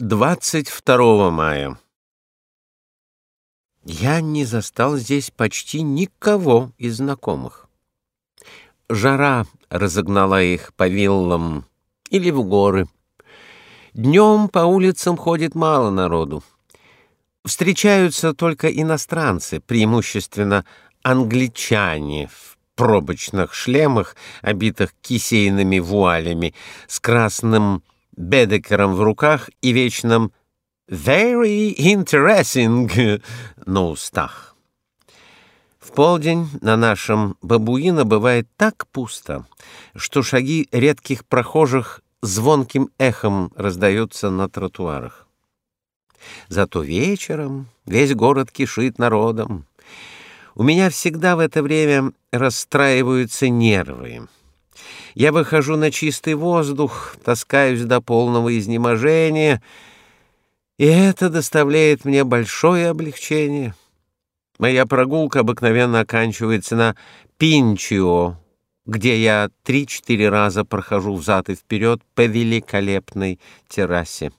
22 мая. Я не застал здесь почти никого из знакомых. Жара разогнала их по виллам или в горы. Днем по улицам ходит мало народу. Встречаются только иностранцы, преимущественно англичане в пробочных шлемах, обитых кисейными вуалями, с красным Бедекером в руках и вечным «Very interesting» на устах. В полдень на нашем бабуина бывает так пусто, что шаги редких прохожих звонким эхом раздаются на тротуарах. Зато вечером весь город кишит народом. У меня всегда в это время расстраиваются нервы. Я выхожу на чистый воздух, таскаюсь до полного изнеможения, и это доставляет мне большое облегчение. Моя прогулка обыкновенно оканчивается на Пинчио, где я три-четыре раза прохожу взад и вперед по великолепной террасе.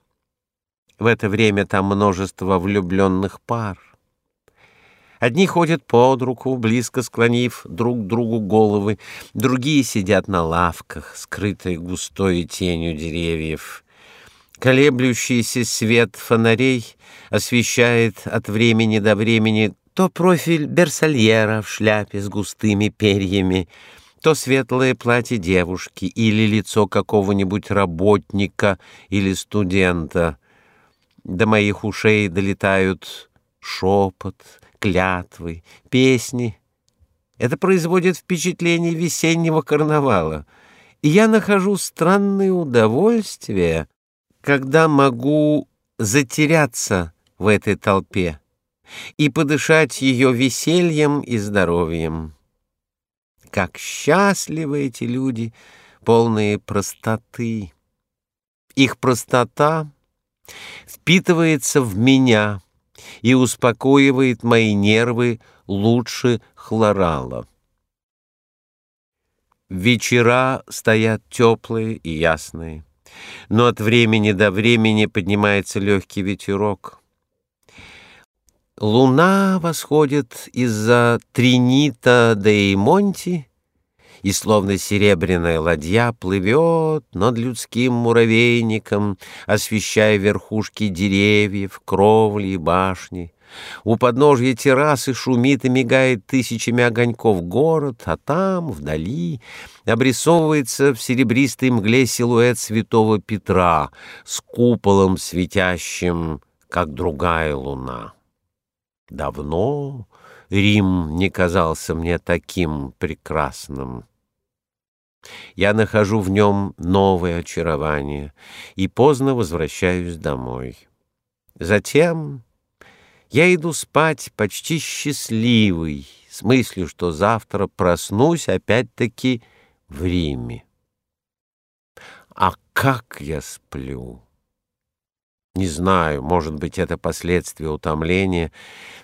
В это время там множество влюбленных пар. Одни ходят под руку, близко склонив друг другу головы, другие сидят на лавках, скрытые густой тенью деревьев. Колеблющийся свет фонарей освещает от времени до времени то профиль берсальера в шляпе с густыми перьями, то светлое платье девушки или лицо какого-нибудь работника или студента. До моих ушей долетают шепот, клятвы, песни. Это производит впечатление весеннего карнавала. И я нахожу странное удовольствие, когда могу затеряться в этой толпе и подышать ее весельем и здоровьем. Как счастливы эти люди, полные простоты. Их простота впитывается в меня — и успокоивает мои нервы лучше хлорала. Вечера стоят теплые и ясные, но от времени до времени поднимается легкий ветерок. Луна восходит из-за Тринита де Монти, и словно серебряная ладья плывет над людским муравейником, освещая верхушки деревьев, кровли и башни. У подножья террасы шумит и мигает тысячами огоньков город, а там, вдали, обрисовывается в серебристой мгле силуэт святого Петра с куполом светящим, как другая луна. Давно Рим не казался мне таким прекрасным. Я нахожу в нем новое очарование и поздно возвращаюсь домой. Затем я иду спать почти счастливый, с мыслью, что завтра проснусь опять-таки в Риме. А как я сплю! Не знаю, может быть, это последствия утомления,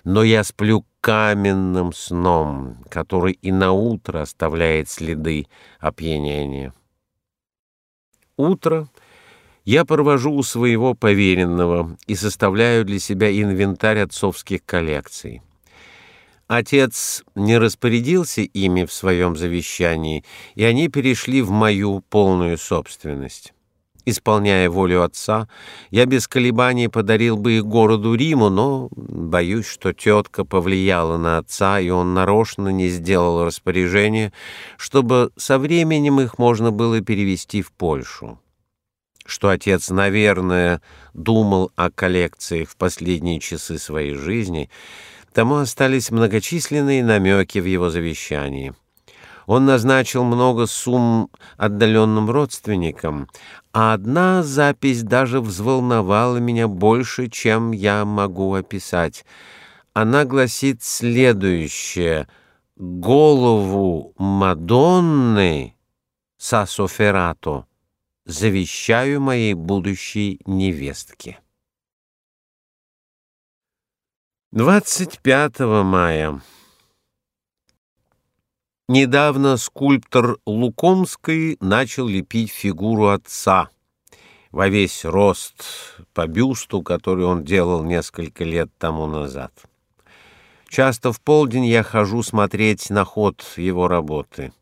но я сплю каменным сном, который и на утро оставляет следы опьянения. Утро я провожу у своего поверенного и составляю для себя инвентарь отцовских коллекций. Отец не распорядился ими в своем завещании, и они перешли в мою полную собственность. Исполняя волю отца, я без колебаний подарил бы их городу Риму, но боюсь, что тетка повлияла на отца, и он нарочно не сделал распоряжение, чтобы со временем их можно было перевести в Польшу. Что отец, наверное, думал о коллекциях в последние часы своей жизни, тому остались многочисленные намеки в его завещании. Он назначил много сумм отдаленным родственникам, а одна запись даже взволновала меня больше, чем я могу описать. Она гласит следующее. «Голову Мадонны Сасоферато завещаю моей будущей невестке». 25 мая Недавно скульптор Лукомский начал лепить фигуру отца, во весь рост по бюсту, который он делал несколько лет тому назад. Часто в полдень я хожу смотреть на ход его работы.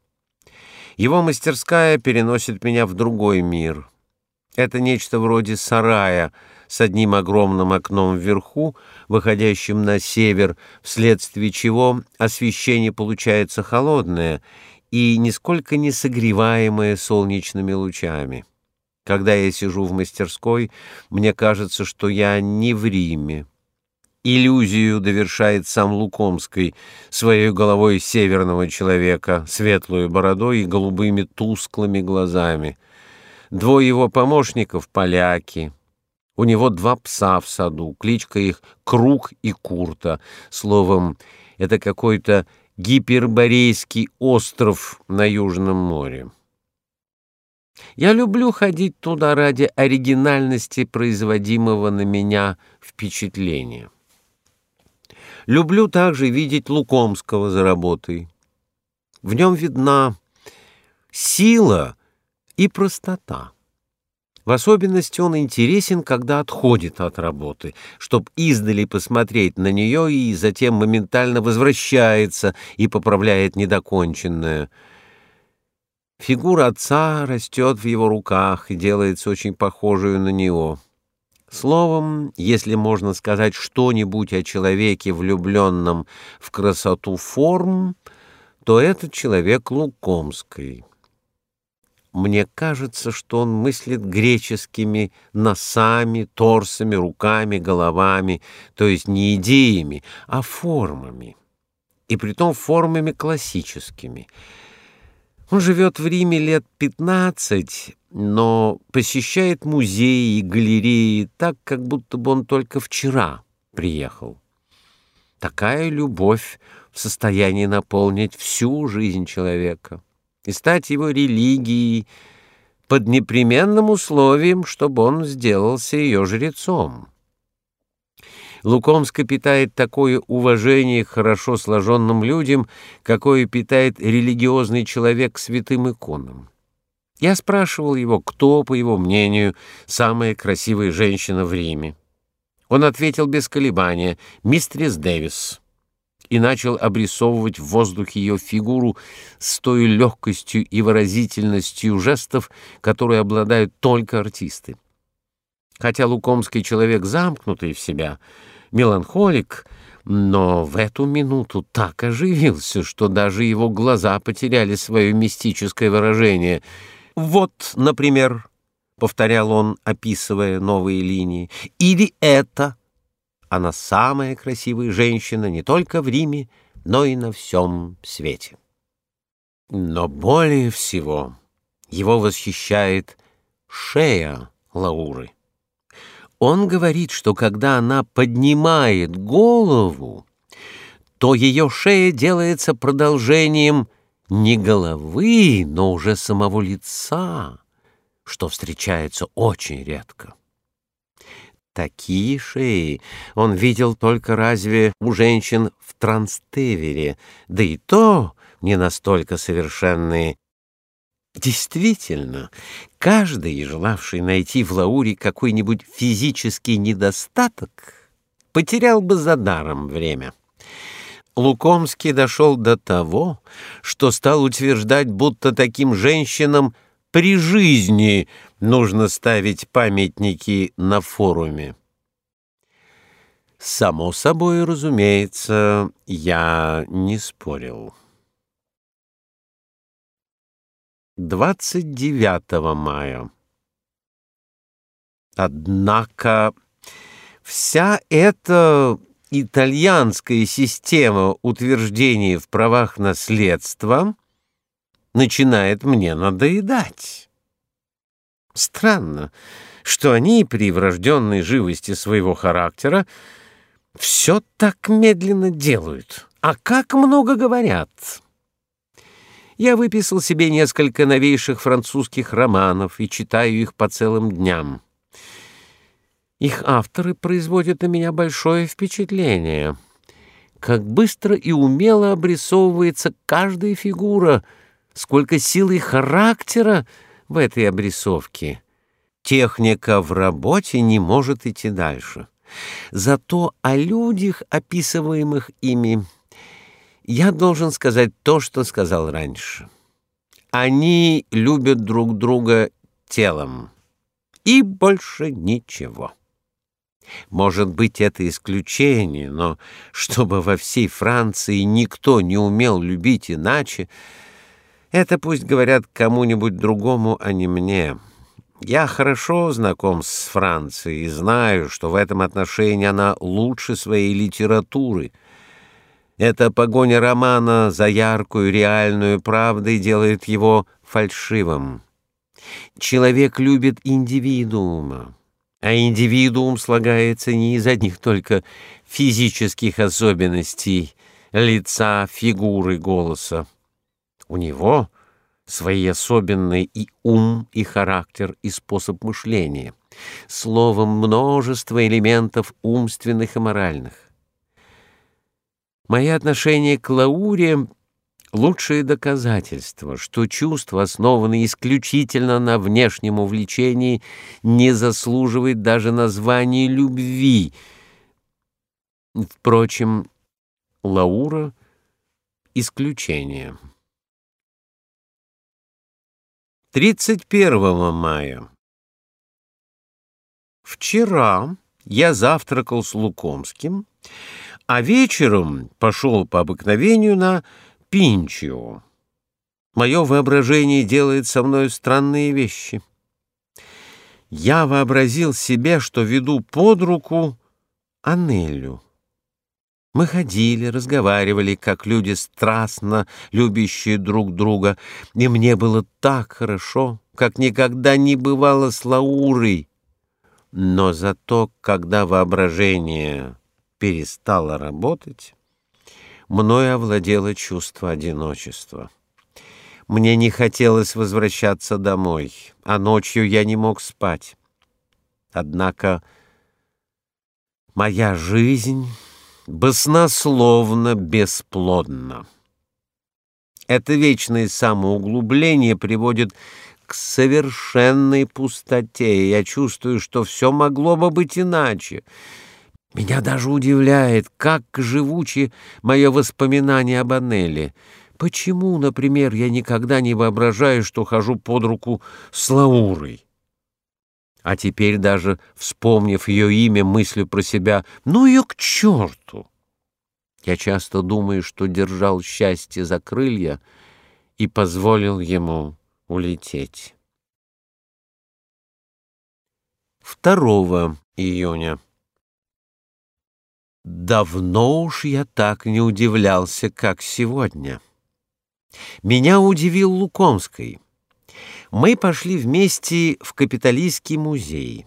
Его мастерская переносит меня в другой мир. Это нечто вроде сарая с одним огромным окном вверху, выходящим на север, вследствие чего освещение получается холодное и нисколько не согреваемое солнечными лучами. Когда я сижу в мастерской, мне кажется, что я не в Риме. Иллюзию довершает сам Лукомский своей головой северного человека, светлой бородой и голубыми тусклыми глазами. Двое его помощников — поляки. У него два пса в саду, кличка их Круг и Курта. Словом, это какой-то гиперборейский остров на Южном море. Я люблю ходить туда ради оригинальности производимого на меня впечатления. Люблю также видеть Лукомского за работой. В нем видна сила и простота. В особенности он интересен, когда отходит от работы, чтобы издали посмотреть на нее и затем моментально возвращается и поправляет недоконченное. Фигура отца растет в его руках и делается очень похожую на него. Словом, если можно сказать что-нибудь о человеке, влюбленном в красоту форм, то этот человек Лукомский. Мне кажется, что он мыслит греческими носами, торсами, руками, головами, то есть не идеями, а формами, и притом формами классическими. Он живет в Риме лет пятнадцать, но посещает музеи и галереи так, как будто бы он только вчера приехал. Такая любовь в состоянии наполнить всю жизнь человека и стать его религией под непременным условием, чтобы он сделался ее жрецом. Лукомский питает такое уважение к хорошо сложенным людям, какое питает религиозный человек святым иконам. Я спрашивал его, кто, по его мнению, самая красивая женщина в Риме. Он ответил без колебания «Мистрис Дэвис» и начал обрисовывать в воздухе ее фигуру с той легкостью и выразительностью жестов, которые обладают только артисты. Хотя Лукомский человек замкнутый в себя, меланхолик, но в эту минуту так оживился, что даже его глаза потеряли свое мистическое выражение. «Вот, например», — повторял он, описывая новые линии, — «или это...» она самая красивая женщина не только в Риме, но и на всем свете. Но более всего его восхищает шея Лауры. Он говорит, что когда она поднимает голову, то ее шея делается продолжением не головы, но уже самого лица, что встречается очень редко. Такие шеи он видел только разве у женщин в Транстевере, да и то не настолько совершенные. Действительно, каждый, желавший найти в Лауре какой-нибудь физический недостаток, потерял бы за даром время. Лукомский дошел до того, что стал утверждать, будто таким женщинам при жизни нужно ставить памятники на форуме. Само собой, разумеется, я не спорил. 29 мая. Однако вся эта итальянская система утверждений в правах наследства начинает мне надоедать. Странно, что они при врожденной живости своего характера все так медленно делают, а как много говорят. Я выписал себе несколько новейших французских романов и читаю их по целым дням. Их авторы производят на меня большое впечатление. Как быстро и умело обрисовывается каждая фигура — сколько силы характера в этой обрисовке. Техника в работе не может идти дальше. Зато о людях, описываемых ими, я должен сказать то, что сказал раньше. Они любят друг друга телом. И больше ничего. Может быть, это исключение, но чтобы во всей Франции никто не умел любить иначе, это пусть говорят кому-нибудь другому, а не мне. Я хорошо знаком с Францией и знаю, что в этом отношении она лучше своей литературы. Эта погоня романа за яркую реальную правдой делает его фальшивым. Человек любит индивидуума, а индивидуум слагается не из одних только физических особенностей лица, фигуры, голоса. У него свои особенные и ум, и характер, и способ мышления. Словом, множество элементов умственных и моральных. Мои отношения к Лауре — лучшее доказательство, что чувство, основанное исключительно на внешнем увлечении, не заслуживает даже названия любви. Впрочем, Лаура — исключение. 31 мая. Вчера я завтракал с Лукомским, а вечером пошел по обыкновению на Пинчио. Мое воображение делает со мной странные вещи. Я вообразил себе, что веду под руку Анелю. Мы ходили, разговаривали, как люди страстно любящие друг друга, и мне было так хорошо, как никогда не бывало с Лаурой. Но зато, когда воображение перестало работать, мною овладело чувство одиночества. Мне не хотелось возвращаться домой, а ночью я не мог спать. Однако моя жизнь баснословно бесплодно. Это вечное самоуглубление приводит к совершенной пустоте, и я чувствую, что все могло бы быть иначе. Меня даже удивляет, как живучи мое воспоминание об Аннеле. Почему, например, я никогда не воображаю, что хожу под руку с Лаурой? А теперь даже, вспомнив ее имя, мыслю про себя, ну ее к черту! Я часто думаю, что держал счастье за крылья и позволил ему улететь. 2 июня. Давно уж я так не удивлялся, как сегодня. Меня удивил Лукомский мы пошли вместе в капиталистский музей.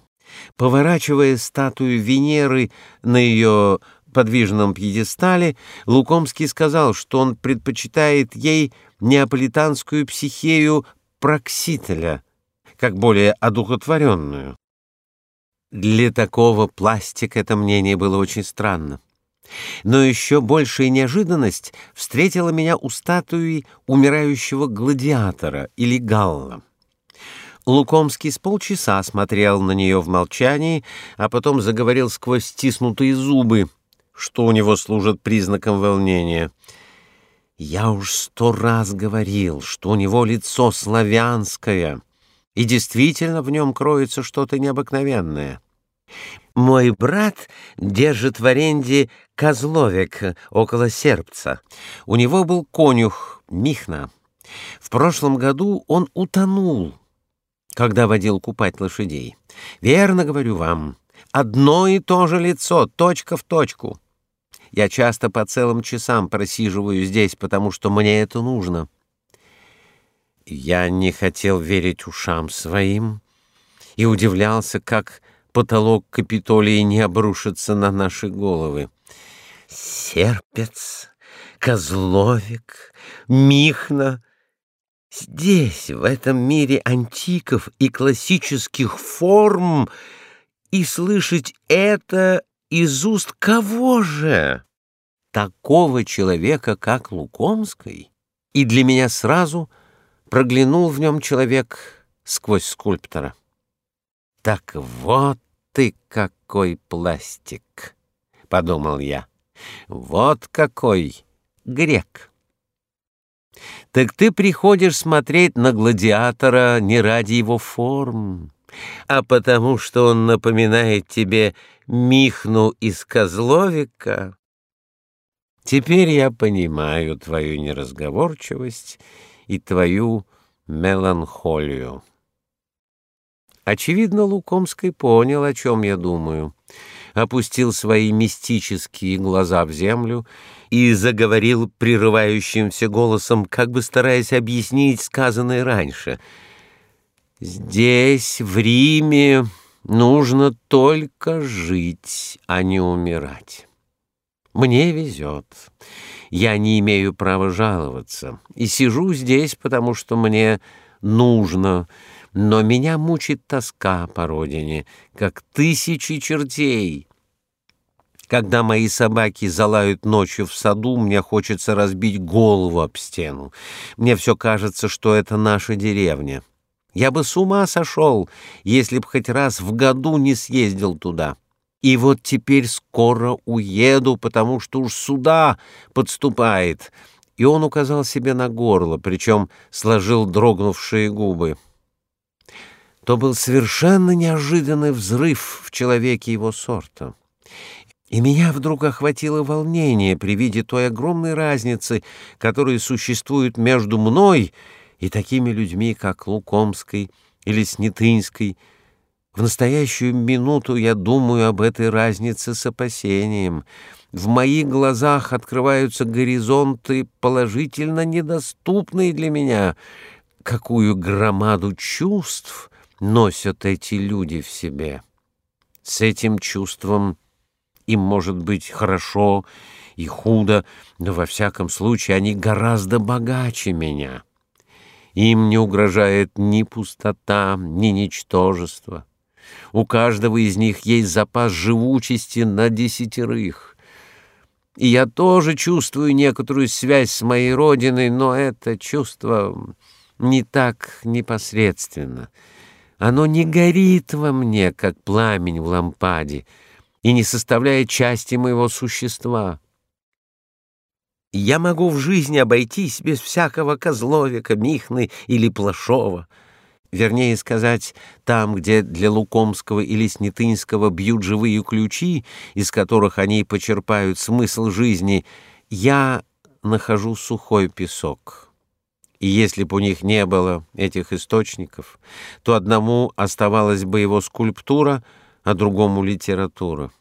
Поворачивая статую Венеры на ее подвижном пьедестале, Лукомский сказал, что он предпочитает ей неаполитанскую психею Проксителя, как более одухотворенную. Для такого пластика это мнение было очень странно. Но еще большая неожиданность встретила меня у статуи умирающего гладиатора или галла. Лукомский с полчаса смотрел на нее в молчании, а потом заговорил сквозь стиснутые зубы, что у него служит признаком волнения. «Я уж сто раз говорил, что у него лицо славянское, и действительно в нем кроется что-то необыкновенное. Мой брат держит в аренде козловик около Сербца. У него был конюх Михна. В прошлом году он утонул» когда водил купать лошадей. Верно говорю вам, одно и то же лицо, точка в точку. Я часто по целым часам просиживаю здесь, потому что мне это нужно. Я не хотел верить ушам своим и удивлялся, как потолок Капитолии не обрушится на наши головы. Серпец, Козловик, Михна Здесь, в этом мире антиков и классических форм, и слышать это из уст кого же? Такого человека, как Лукомский. И для меня сразу проглянул в нем человек сквозь скульптора. Так вот ты какой пластик, подумал я. Вот какой грек. Так ты приходишь смотреть на гладиатора не ради его форм, а потому что он напоминает тебе Михну из Козловика. Теперь я понимаю твою неразговорчивость и твою меланхолию. Очевидно, Лукомский понял, о чем я думаю, опустил свои мистические глаза в землю и заговорил прерывающимся голосом, как бы стараясь объяснить сказанное раньше. «Здесь, в Риме, нужно только жить, а не умирать. Мне везет. Я не имею права жаловаться и сижу здесь, потому что мне нужно, но меня мучит тоска по родине, как тысячи чертей». Когда мои собаки залают ночью в саду, мне хочется разбить голову об стену. Мне все кажется, что это наша деревня. Я бы с ума сошел, если б хоть раз в году не съездил туда. И вот теперь скоро уеду, потому что уж сюда подступает. И он указал себе на горло, причем сложил дрогнувшие губы. То был совершенно неожиданный взрыв в человеке его сорта. И меня вдруг охватило волнение при виде той огромной разницы, которая существует между мной и такими людьми, как Лукомский или Снятынский. В настоящую минуту я думаю об этой разнице с опасением. В моих глазах открываются горизонты, положительно недоступные для меня. Какую громаду чувств носят эти люди в себе! С этим чувством им может быть хорошо и худо, но во всяком случае они гораздо богаче меня. Им не угрожает ни пустота, ни ничтожество. У каждого из них есть запас живучести на десятерых. И я тоже чувствую некоторую связь с моей родиной, но это чувство не так непосредственно. Оно не горит во мне, как пламень в лампаде, и не составляет части моего существа. Я могу в жизни обойтись без всякого Козловика, Михны или Плашова. Вернее сказать, там, где для Лукомского или Снятынского бьют живые ключи, из которых они почерпают смысл жизни, я нахожу сухой песок. И если бы у них не было этих источников, то одному оставалась бы его скульптура, а другому — литература.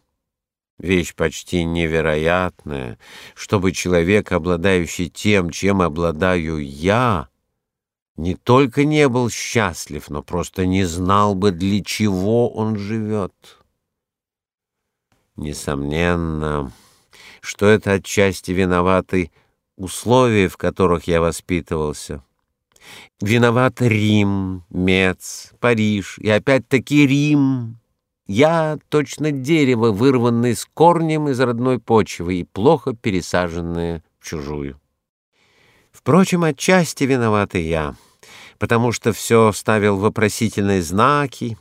Вещь почти невероятная, чтобы человек, обладающий тем, чем обладаю я, не только не был счастлив, но просто не знал бы, для чего он живет. Несомненно, что это отчасти виноваты условия, в которых я воспитывался. Виноват Рим, Мец, Париж и опять-таки Рим. Я точно дерево, вырванное с корнем из родной почвы и плохо пересаженное в чужую. Впрочем, отчасти виноват и я, потому что все ставил вопросительные знаки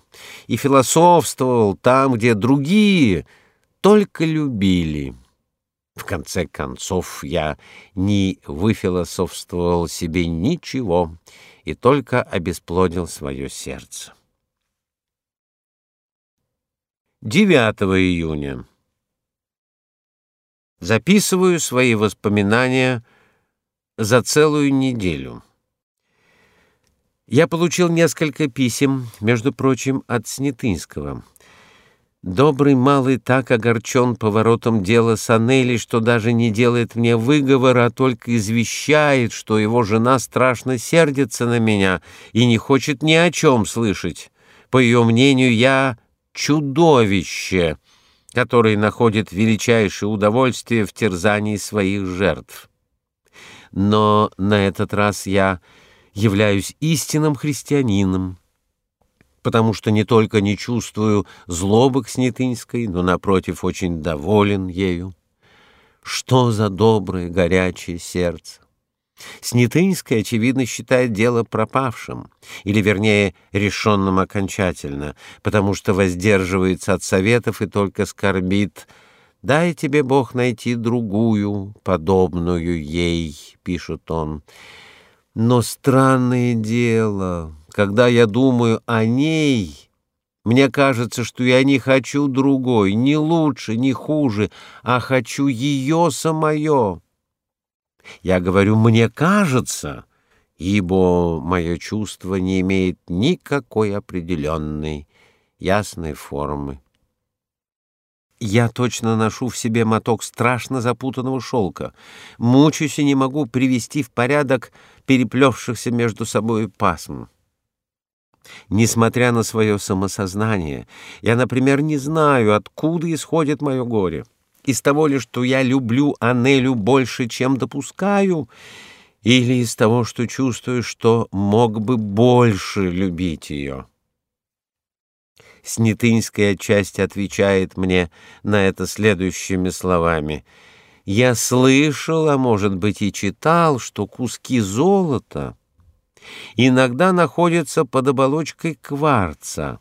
и философствовал там, где другие только любили. В конце концов, я не выфилософствовал себе ничего и только обесплодил свое сердце. 9 июня. Записываю свои воспоминания за целую неделю. Я получил несколько писем, между прочим, от Снятынского. Добрый малый так огорчен поворотом дела Санели, что даже не делает мне выговора, а только извещает, что его жена страшно сердится на меня и не хочет ни о чем слышать. По ее мнению, я чудовище, которое находит величайшее удовольствие в терзании своих жертв. Но на этот раз я являюсь истинным христианином, потому что не только не чувствую злобы к Снятынской, но, напротив, очень доволен ею. Что за доброе, горячее сердце! Снятынская, очевидно, считает дело пропавшим, или, вернее, решенным окончательно, потому что воздерживается от советов и только скорбит «Дай тебе Бог найти другую, подобную ей», — пишет он. Но странное дело, когда я думаю о ней, мне кажется, что я не хочу другой, ни лучше, ни хуже, а хочу ее самое. Я говорю «мне кажется», ибо мое чувство не имеет никакой определенной, ясной формы. Я точно ношу в себе моток страшно запутанного шелка, мучаюсь и не могу привести в порядок переплевшихся между собой пасм. Несмотря на свое самосознание, я, например, не знаю, откуда исходит мое горе. Из того ли, что я люблю Анелю больше, чем допускаю, или из того, что чувствую, что мог бы больше любить ее. Снятынская отчасти отвечает мне на это следующими словами. «Я слышал, а может быть и читал, что куски золота иногда находятся под оболочкой кварца,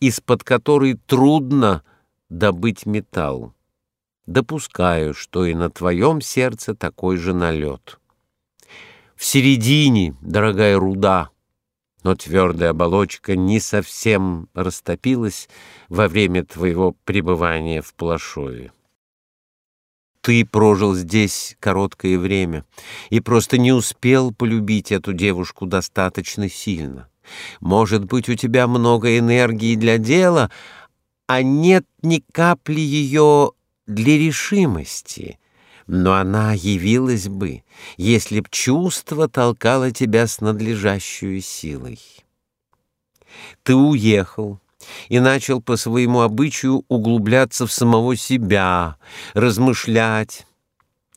из-под которой трудно добыть металл. Допускаю, что и на твоем сердце такой же налет. В середине, дорогая руда, но твердая оболочка не совсем растопилась во время твоего пребывания в Плашове. Ты прожил здесь короткое время и просто не успел полюбить эту девушку достаточно сильно. Может быть, у тебя много энергии для дела, а нет ни капли ее для решимости, но она явилась бы, если б чувство толкало тебя с надлежащей силой. Ты уехал и начал по своему обычаю углубляться в самого себя, размышлять.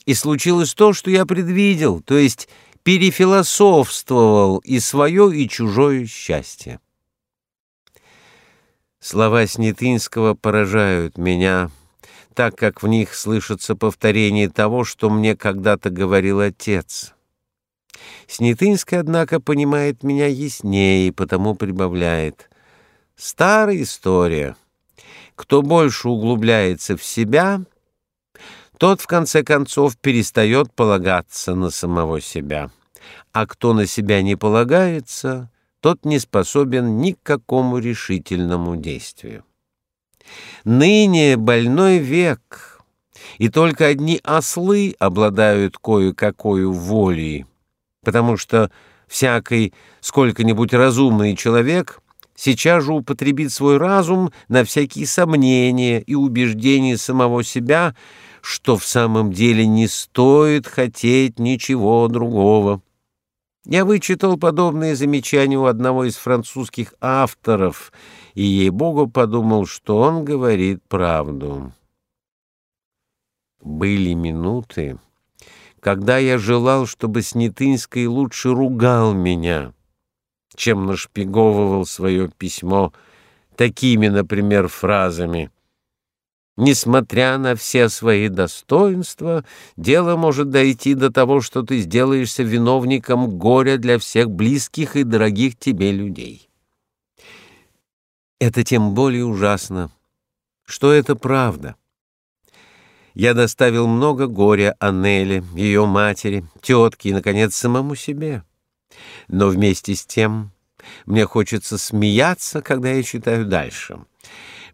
И случилось то, что я предвидел, то есть перефилософствовал и свое, и чужое счастье. Слова Снятынского поражают меня, так как в них слышится повторение того, что мне когда-то говорил отец. Снятынский, однако, понимает меня яснее и потому прибавляет. Старая история. Кто больше углубляется в себя, тот, в конце концов, перестает полагаться на самого себя. А кто на себя не полагается, тот не способен ни к какому решительному действию. Ныне больной век, и только одни ослы обладают кое-какой волей, потому что всякий сколько-нибудь разумный человек сейчас же употребит свой разум на всякие сомнения и убеждения самого себя, что в самом деле не стоит хотеть ничего другого. Я вычитал подобные замечания у одного из французских авторов и, ей-богу, подумал, что он говорит правду. Были минуты, когда я желал, чтобы Снятынский лучше ругал меня, чем нашпиговывал свое письмо такими, например, фразами — Несмотря на все свои достоинства, дело может дойти до того, что ты сделаешься виновником горя для всех близких и дорогих тебе людей. Это тем более ужасно, что это правда. Я доставил много горя Аннеле, ее матери, тетке и, наконец, самому себе. Но вместе с тем мне хочется смеяться, когда я читаю дальше —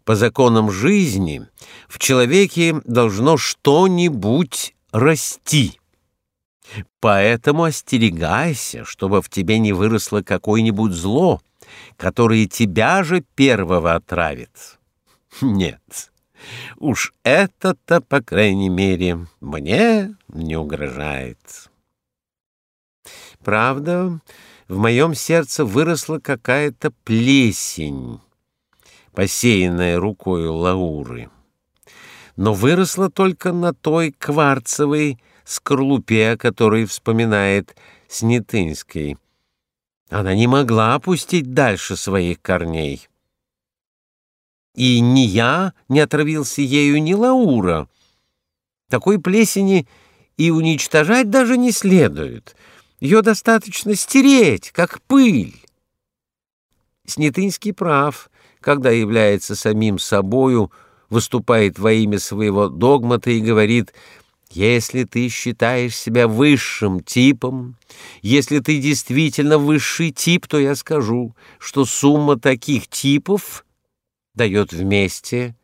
по законам жизни в человеке должно что-нибудь расти. Поэтому остерегайся, чтобы в тебе не выросло какое-нибудь зло, которое тебя же первого отравит. Нет, уж это-то, по крайней мере, мне не угрожает. Правда, в моем сердце выросла какая-то плесень, посеянная рукой Лауры, но выросла только на той кварцевой скорлупе, о которой вспоминает Снятынский. Она не могла опустить дальше своих корней. И ни я не отравился ею, ни Лаура. Такой плесени и уничтожать даже не следует — Ее достаточно стереть, как пыль. Снятынский прав, когда является самим собою, выступает во имя своего догмата и говорит «Если ты считаешь себя высшим типом, если ты действительно высший тип, то я скажу, что сумма таких типов дает вместе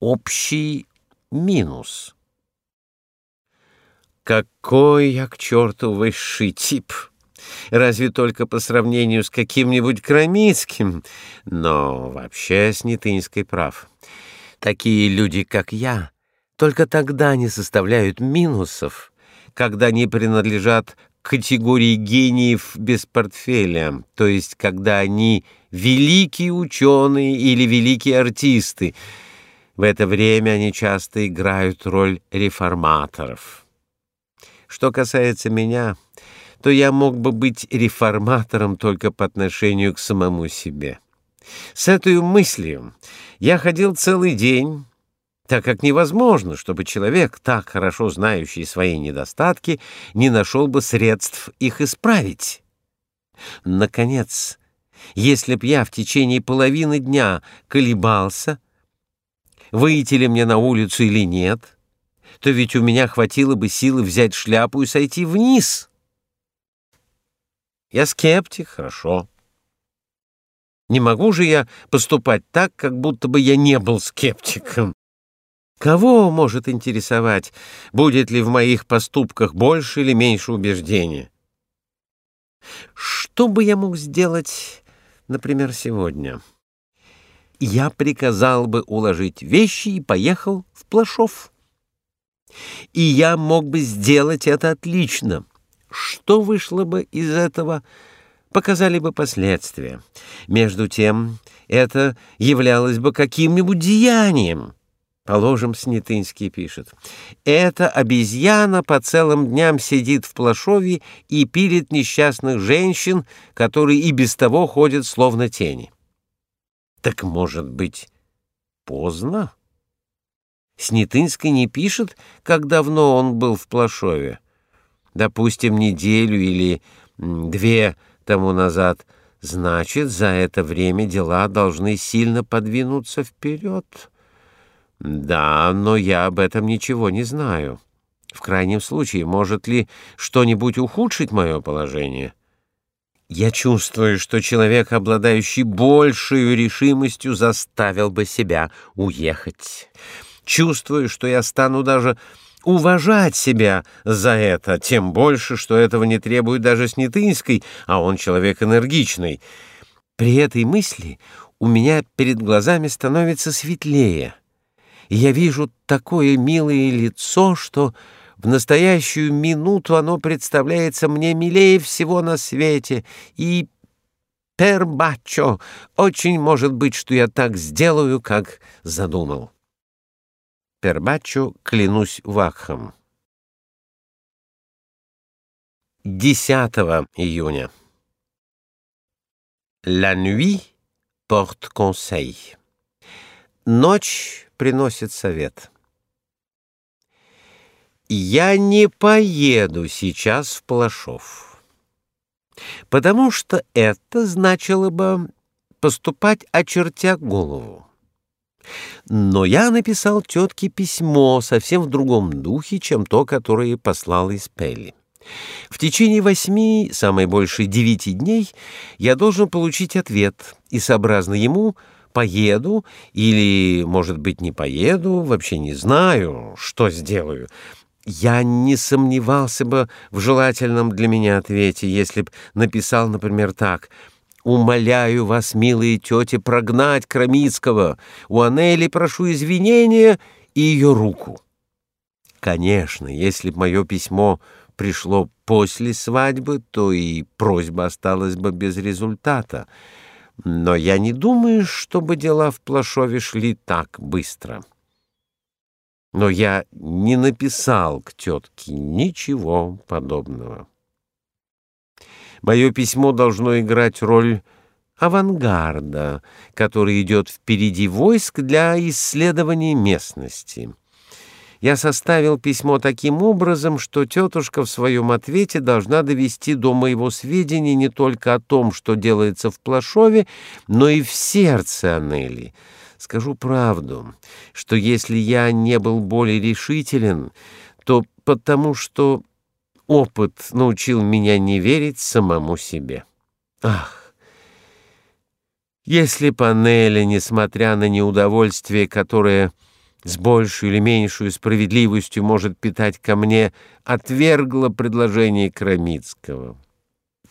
общий минус». Какой я к черту высший тип! Разве только по сравнению с каким-нибудь Крамицким. Но вообще Снятынский прав. Такие люди, как я, только тогда не составляют минусов, когда не принадлежат к категории гениев без портфеля, то есть когда они великие ученые или великие артисты. В это время они часто играют роль реформаторов. Что касается меня, то я мог бы быть реформатором только по отношению к самому себе. С этой мыслью я ходил целый день, так как невозможно, чтобы человек, так хорошо знающий свои недостатки, не нашел бы средств их исправить. Наконец, если б я в течение половины дня колебался, выйти ли мне на улицу или нет — то ведь у меня хватило бы силы взять шляпу и сойти вниз. Я скептик, хорошо. Не могу же я поступать так, как будто бы я не был скептиком. Кого может интересовать, будет ли в моих поступках больше или меньше убеждения? Что бы я мог сделать, например, сегодня? Я приказал бы уложить вещи и поехал в Плашов. И я мог бы сделать это отлично. Что вышло бы из этого, показали бы последствия. Между тем, это являлось бы каким-нибудь деянием. Положим, Снятынский пишет. «Эта обезьяна по целым дням сидит в Плашове и пилит несчастных женщин, которые и без того ходят словно тени». Так, может быть, поздно? Снятынский не пишет, как давно он был в Плашове. Допустим, неделю или две тому назад. Значит, за это время дела должны сильно подвинуться вперед. Да, но я об этом ничего не знаю. В крайнем случае, может ли что-нибудь ухудшить мое положение? Я чувствую, что человек, обладающий большей решимостью, заставил бы себя уехать чувствую, что я стану даже уважать себя за это, тем больше, что этого не требует даже Снятынской, а он человек энергичный. При этой мысли у меня перед глазами становится светлее, и я вижу такое милое лицо, что в настоящую минуту оно представляется мне милее всего на свете, и пербачо, очень может быть, что я так сделаю, как задумал. Пербаччо клянусь Вакхом. 10 июня. La nuit porte conseil. Ночь приносит совет. Я не поеду сейчас в Плашов, потому что это значило бы поступать, очертя голову. Но я написал тетке письмо совсем в другом духе, чем то, которое послал из Пелли. В течение восьми, самой больше девяти дней, я должен получить ответ, и сообразно ему поеду или, может быть, не поеду, вообще не знаю, что сделаю. Я не сомневался бы в желательном для меня ответе, если б написал, например, так — Умоляю вас, милые тети, прогнать Крамицкого. У Анели прошу извинения и ее руку. Конечно, если б мое письмо пришло после свадьбы, то и просьба осталась бы без результата. Но я не думаю, чтобы дела в Плашове шли так быстро. Но я не написал к тетке ничего подобного. Мое письмо должно играть роль авангарда, который идет впереди войск для исследования местности. Я составил письмо таким образом, что тетушка в своем ответе должна довести до моего сведения не только о том, что делается в Плашове, но и в сердце Анели. Скажу правду, что если я не был более решителен, то потому что опыт научил меня не верить самому себе. Ах! Если панели, несмотря на неудовольствие, которое с большей или меньшей справедливостью может питать ко мне, отвергла предложение Крамицкого.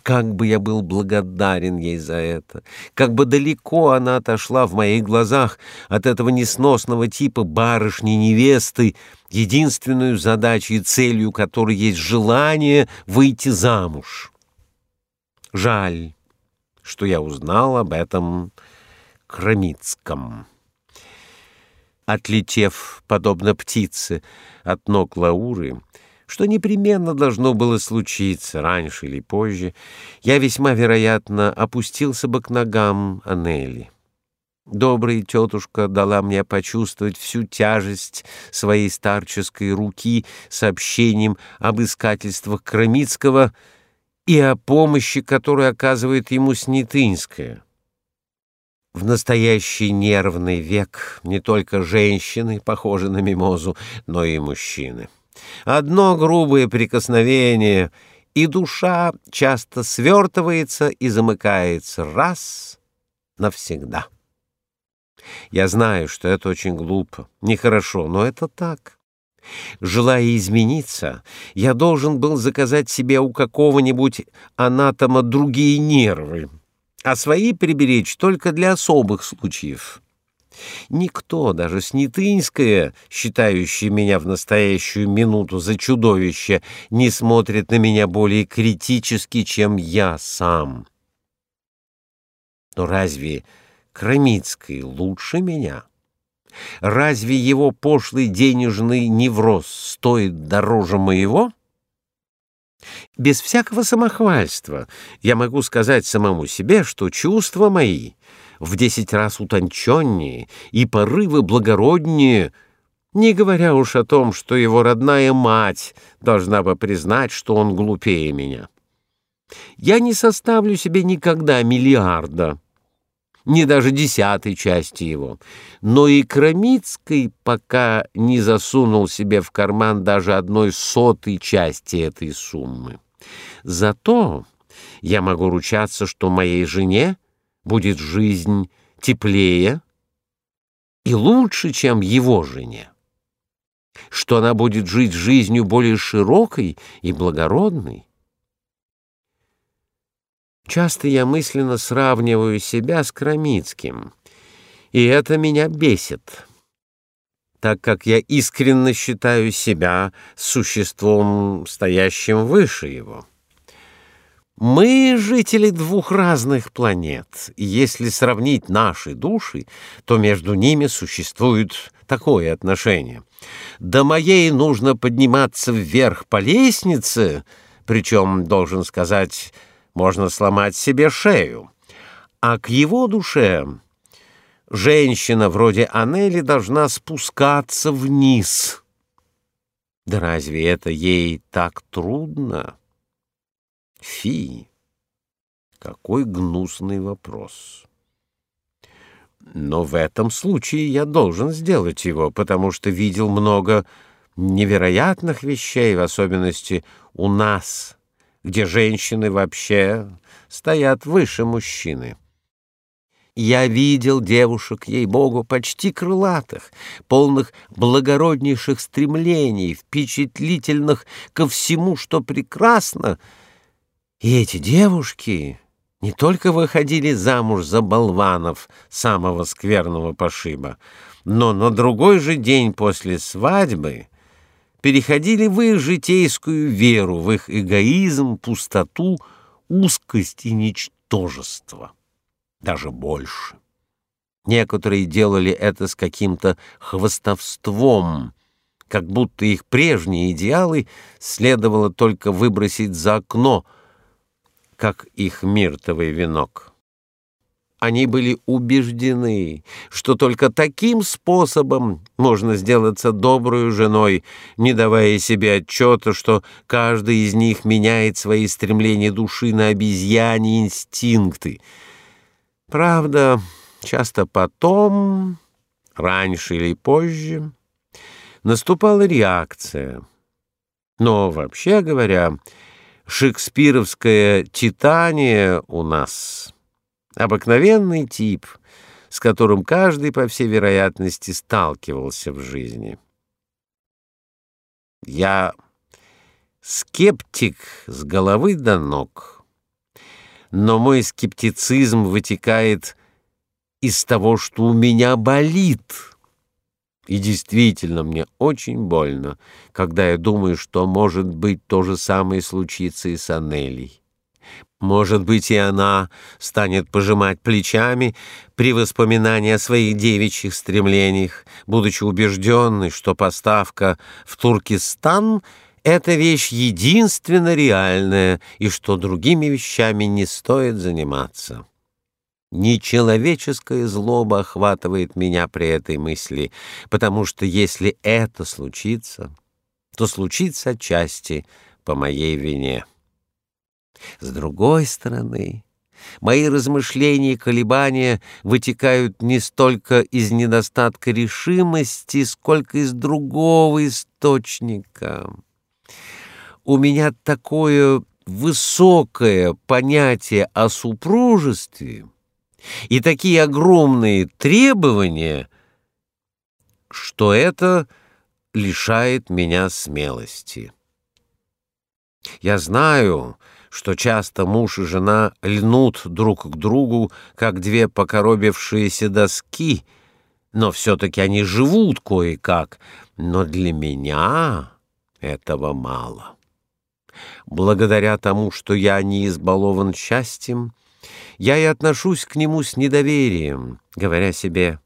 Как бы я был благодарен ей за это, как бы далеко она отошла в моих глазах от этого несносного типа барышни-невесты, единственную задачей и целью которой есть желание выйти замуж. Жаль, что я узнал об этом Крамицком отлетев, подобно птице, от ног Лауры, что непременно должно было случиться раньше или позже, я весьма вероятно опустился бы к ногам Анели. Добрая тетушка дала мне почувствовать всю тяжесть своей старческой руки сообщением об искательствах Крамицкого и о помощи, которую оказывает ему Снятынская. В настоящий нервный век не только женщины похожи на мимозу, но и мужчины. Одно грубое прикосновение, и душа часто свертывается и замыкается раз навсегда. Я знаю, что это очень глупо, нехорошо, но это так. Желая измениться, я должен был заказать себе у какого-нибудь анатома другие нервы, а свои приберечь только для особых случаев. Никто, даже Снятынская, считающая меня в настоящую минуту за чудовище, не смотрит на меня более критически, чем я сам. Но разве Крамицкий лучше меня? Разве его пошлый денежный невроз стоит дороже моего? Без всякого самохвальства я могу сказать самому себе, что чувства мои в десять раз утонченнее и порывы благороднее, не говоря уж о том, что его родная мать должна бы признать, что он глупее меня. Я не составлю себе никогда миллиарда, ни даже десятой части его. Но и Крамицкий пока не засунул себе в карман даже одной сотой части этой суммы. Зато я могу ручаться, что моей жене будет жизнь теплее и лучше, чем его жене, что она будет жить жизнью более широкой и благородной, Часто я мысленно сравниваю себя с Крамицким, и это меня бесит, так как я искренне считаю себя существом, стоящим выше его. Мы жители двух разных планет, и если сравнить наши души, то между ними существует такое отношение. До моей нужно подниматься вверх по лестнице, причем, должен сказать, можно сломать себе шею. А к его душе женщина вроде Анели должна спускаться вниз. Да разве это ей так трудно? Фи, какой гнусный вопрос. Но в этом случае я должен сделать его, потому что видел много невероятных вещей, в особенности у нас, где женщины вообще стоят выше мужчины. Я видел девушек, ей-богу, почти крылатых, полных благороднейших стремлений, впечатлительных ко всему, что прекрасно. И эти девушки не только выходили замуж за болванов самого скверного пошиба, но на другой же день после свадьбы переходили в их житейскую веру, в их эгоизм, пустоту, узкость и ничтожество. Даже больше. Некоторые делали это с каким-то хвостовством, как будто их прежние идеалы следовало только выбросить за окно, как их миртовый венок. Они были убеждены, что только таким способом можно сделаться добрую женой, не давая себе отчета, что каждый из них меняет свои стремления души на обезьяне инстинкты. Правда, часто потом, раньше или позже, наступала реакция. Но, вообще говоря, шекспировское «Титания» у нас обыкновенный тип, с которым каждый, по всей вероятности, сталкивался в жизни. Я скептик с головы до ног, но мой скептицизм вытекает из того, что у меня болит — и действительно, мне очень больно, когда я думаю, что, может быть, то же самое случится и с Анелей. Может быть, и она станет пожимать плечами при воспоминании о своих девичьих стремлениях, будучи убежденной, что поставка в Туркестан — это вещь единственно реальная и что другими вещами не стоит заниматься. Нечеловеческая злоба охватывает меня при этой мысли, потому что если это случится, то случится отчасти по моей вине. С другой стороны, мои размышления и колебания вытекают не столько из недостатка решимости, сколько из другого источника. У меня такое высокое понятие о супружестве — и такие огромные требования, что это лишает меня смелости. Я знаю, что часто муж и жена льнут друг к другу, как две покоробившиеся доски, но все-таки они живут кое-как, но для меня этого мало. Благодаря тому, что я не избалован счастьем, я и отношусь к нему с недоверием, говоря себе,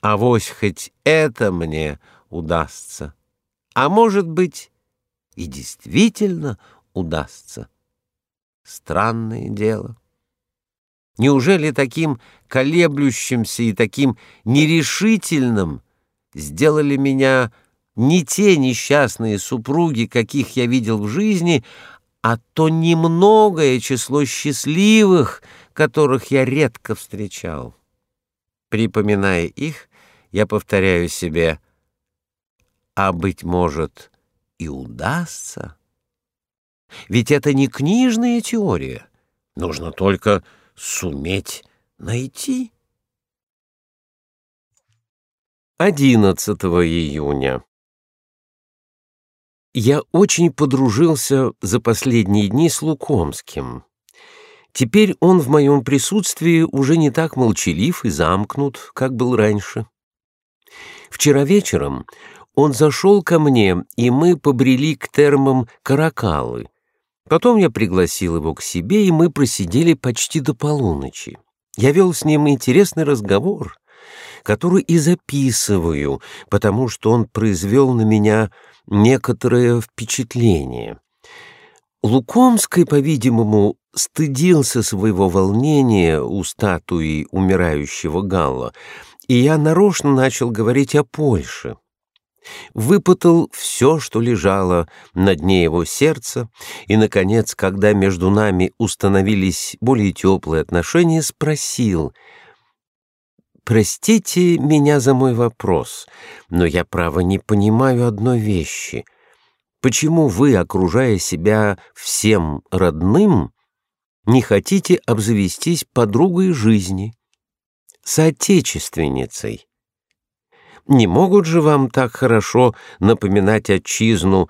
«Авось хоть это мне удастся, а может быть, и действительно удастся». Странное дело. Неужели таким колеблющимся и таким нерешительным сделали меня не те несчастные супруги, каких я видел в жизни, а то немногое число счастливых, которых я редко встречал. Припоминая их, я повторяю себе, а, быть может, и удастся. Ведь это не книжная теория, нужно только суметь найти. 11 июня я очень подружился за последние дни с Лукомским. Теперь он в моем присутствии уже не так молчалив и замкнут, как был раньше. Вчера вечером он зашел ко мне, и мы побрели к термам Каракалы. Потом я пригласил его к себе, и мы просидели почти до полуночи. Я вел с ним интересный разговор, который и записываю, потому что он произвел на меня некоторое впечатление. Лукомский, по-видимому, стыдился своего волнения у статуи умирающего Галла, и я нарочно начал говорить о Польше. Выпытал все, что лежало на дне его сердца, и, наконец, когда между нами установились более теплые отношения, спросил — Простите меня за мой вопрос, но я, право, не понимаю одной вещи. Почему вы, окружая себя всем родным, не хотите обзавестись подругой жизни, соотечественницей? Не могут же вам так хорошо напоминать отчизну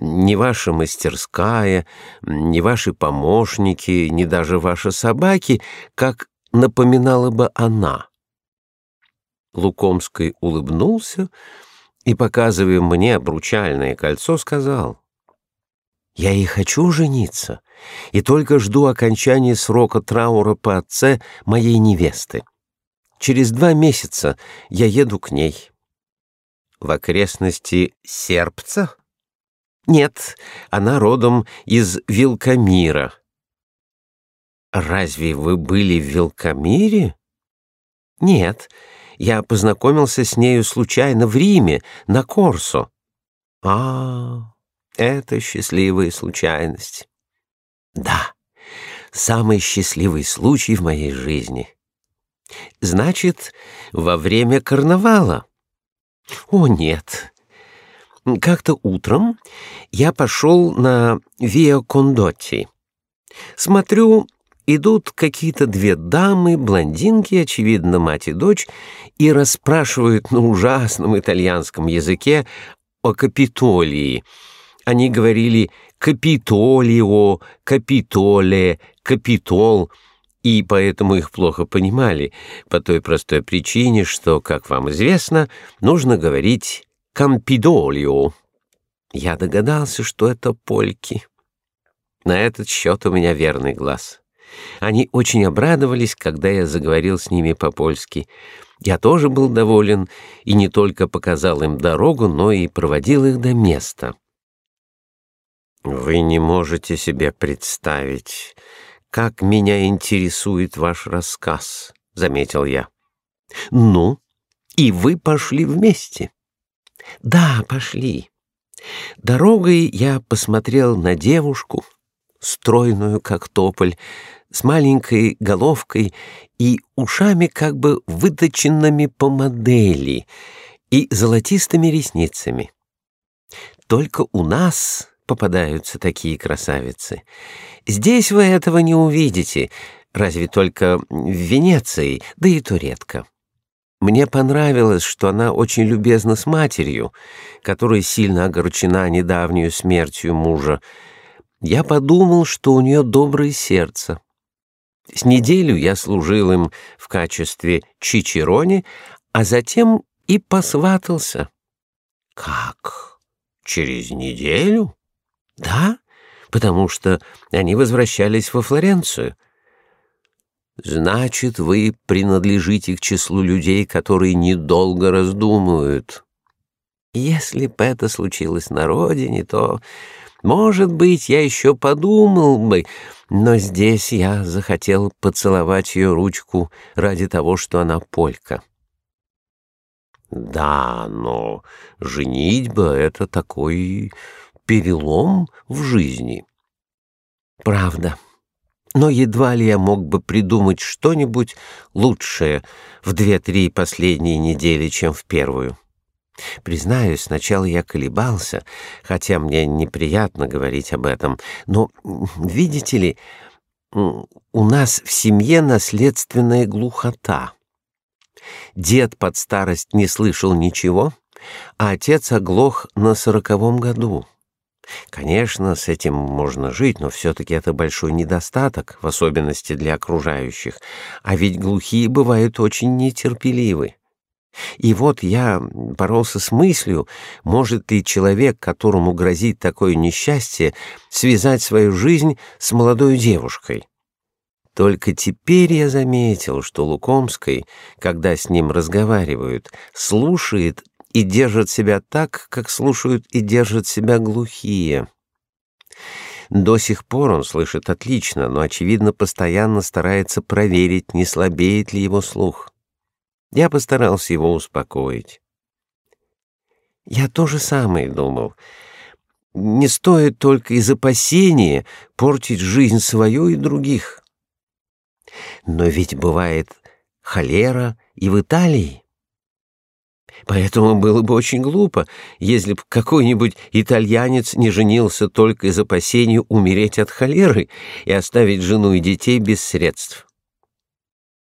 ни ваша мастерская, ни ваши помощники, ни даже ваши собаки, как напоминала бы она. Лукомский улыбнулся и, показывая мне обручальное кольцо, сказал, «Я и хочу жениться, и только жду окончания срока траура по отце моей невесты. Через два месяца я еду к ней». «В окрестности Сербца?» «Нет, она родом из Вилкамира». Разве вы были в Велкомире? Нет, я познакомился с нею случайно в Риме, на Корсо. А, это счастливая случайность. Да, самый счастливый случай в моей жизни. Значит, во время карнавала? О, нет. Как-то утром я пошел на Виа Кондотти. Смотрю, идут какие-то две дамы, блондинки, очевидно, мать и дочь, и расспрашивают на ужасном итальянском языке о Капитолии. Они говорили «Капитолио», «Капитоле», «Капитол», и поэтому их плохо понимали, по той простой причине, что, как вам известно, нужно говорить «Кампидолио». Я догадался, что это польки. На этот счет у меня верный глаз. Они очень обрадовались, когда я заговорил с ними по-польски. Я тоже был доволен и не только показал им дорогу, но и проводил их до места. Вы не можете себе представить, как меня интересует ваш рассказ, заметил я. Ну, и вы пошли вместе? Да, пошли. Дорогой я посмотрел на девушку, стройную, как тополь, с маленькой головкой и ушами как бы выточенными по модели и золотистыми ресницами. Только у нас попадаются такие красавицы. Здесь вы этого не увидите, разве только в Венеции, да и то редко. Мне понравилось, что она очень любезна с матерью, которая сильно огорчена недавнюю смертью мужа. Я подумал, что у нее доброе сердце. С неделю я служил им в качестве чичерони, а затем и посватался. Как? Через неделю? Да, потому что они возвращались во Флоренцию. Значит, вы принадлежите к числу людей, которые недолго раздумывают. Если бы это случилось на родине, то может быть, я еще подумал бы, но здесь я захотел поцеловать ее ручку ради того, что она полька. Да, но женитьба — это такой перелом в жизни. Правда. Но едва ли я мог бы придумать что-нибудь лучшее в две-три последние недели, чем в первую. Признаюсь, сначала я колебался, хотя мне неприятно говорить об этом, но, видите ли, у нас в семье наследственная глухота. Дед под старость не слышал ничего, а отец оглох на сороковом году. Конечно, с этим можно жить, но все-таки это большой недостаток, в особенности для окружающих, а ведь глухие бывают очень нетерпеливы. И вот я боролся с мыслью, может ли человек, которому грозит такое несчастье, связать свою жизнь с молодой девушкой. Только теперь я заметил, что Лукомский, когда с ним разговаривают, слушает и держит себя так, как слушают и держат себя глухие. До сих пор он слышит отлично, но, очевидно, постоянно старается проверить, не слабеет ли его слух. Я постарался его успокоить. Я то же самое думал. Не стоит только из опасения портить жизнь свою и других. Но ведь бывает холера и в Италии. Поэтому было бы очень глупо, если бы какой-нибудь итальянец не женился только из опасения умереть от холеры и оставить жену и детей без средств.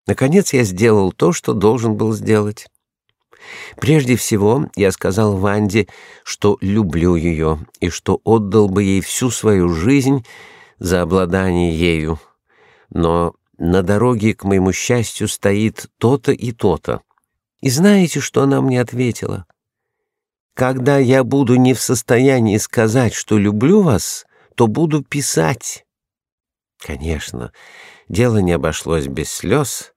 Наконец я сделал то, что должен был сделать. Прежде всего, я сказал Ванде, что люблю ее и что отдал бы ей всю свою жизнь за обладание ею. Но на дороге, к моему счастью, стоит то-то и то-то. И знаете, что она мне ответила? Когда я буду не в состоянии сказать, что люблю вас, то буду писать. Конечно, дело не обошлось без слез,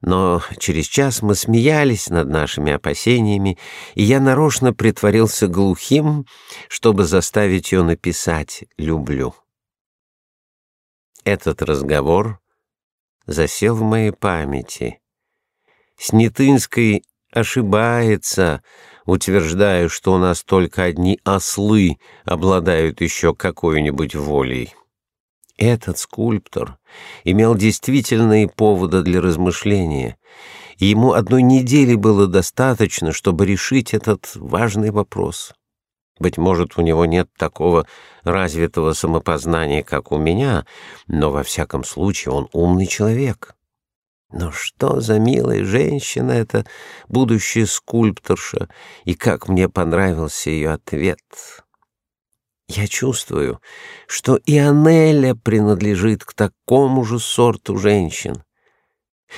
но через час мы смеялись над нашими опасениями, и я нарочно притворился глухим, чтобы заставить ее написать «люблю». Этот разговор засел в моей памяти. Снятынский ошибается, утверждая, что у нас только одни ослы обладают еще какой-нибудь волей. Этот скульптор имел действительные поводы для размышления, и ему одной недели было достаточно, чтобы решить этот важный вопрос. Быть может, у него нет такого развитого самопознания, как у меня, но во всяком случае он умный человек. Но что за милая женщина эта будущая скульпторша, и как мне понравился ее ответ. Я чувствую, что и Анеля принадлежит к такому же сорту женщин.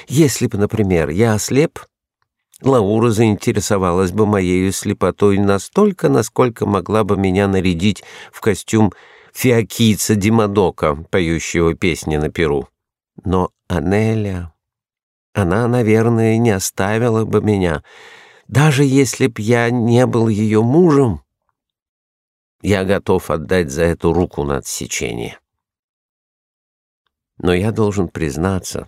Если бы, например, я ослеп, Лаура заинтересовалась бы моей слепотой настолько, насколько могла бы меня нарядить в костюм фиокийца Димадока, поющего песни на перу. Но Анеля... Она, наверное, не оставила бы меня, даже если б я не был ее мужем. Я готов отдать за эту руку на отсечение. Но я должен признаться,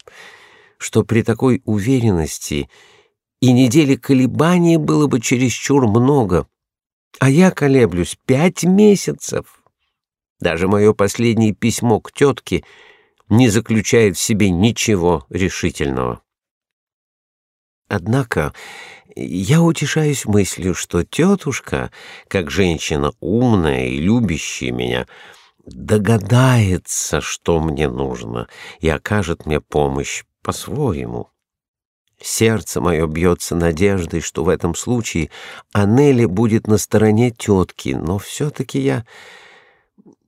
что при такой уверенности и недели колебаний было бы чересчур много, а я колеблюсь пять месяцев. Даже мое последнее письмо к тетке не заключает в себе ничего решительного. Однако я утешаюсь мыслью, что тетушка, как женщина умная и любящая меня, догадается, что мне нужно, и окажет мне помощь по-своему. Сердце мое бьется надеждой, что в этом случае Анели будет на стороне тетки, но все-таки я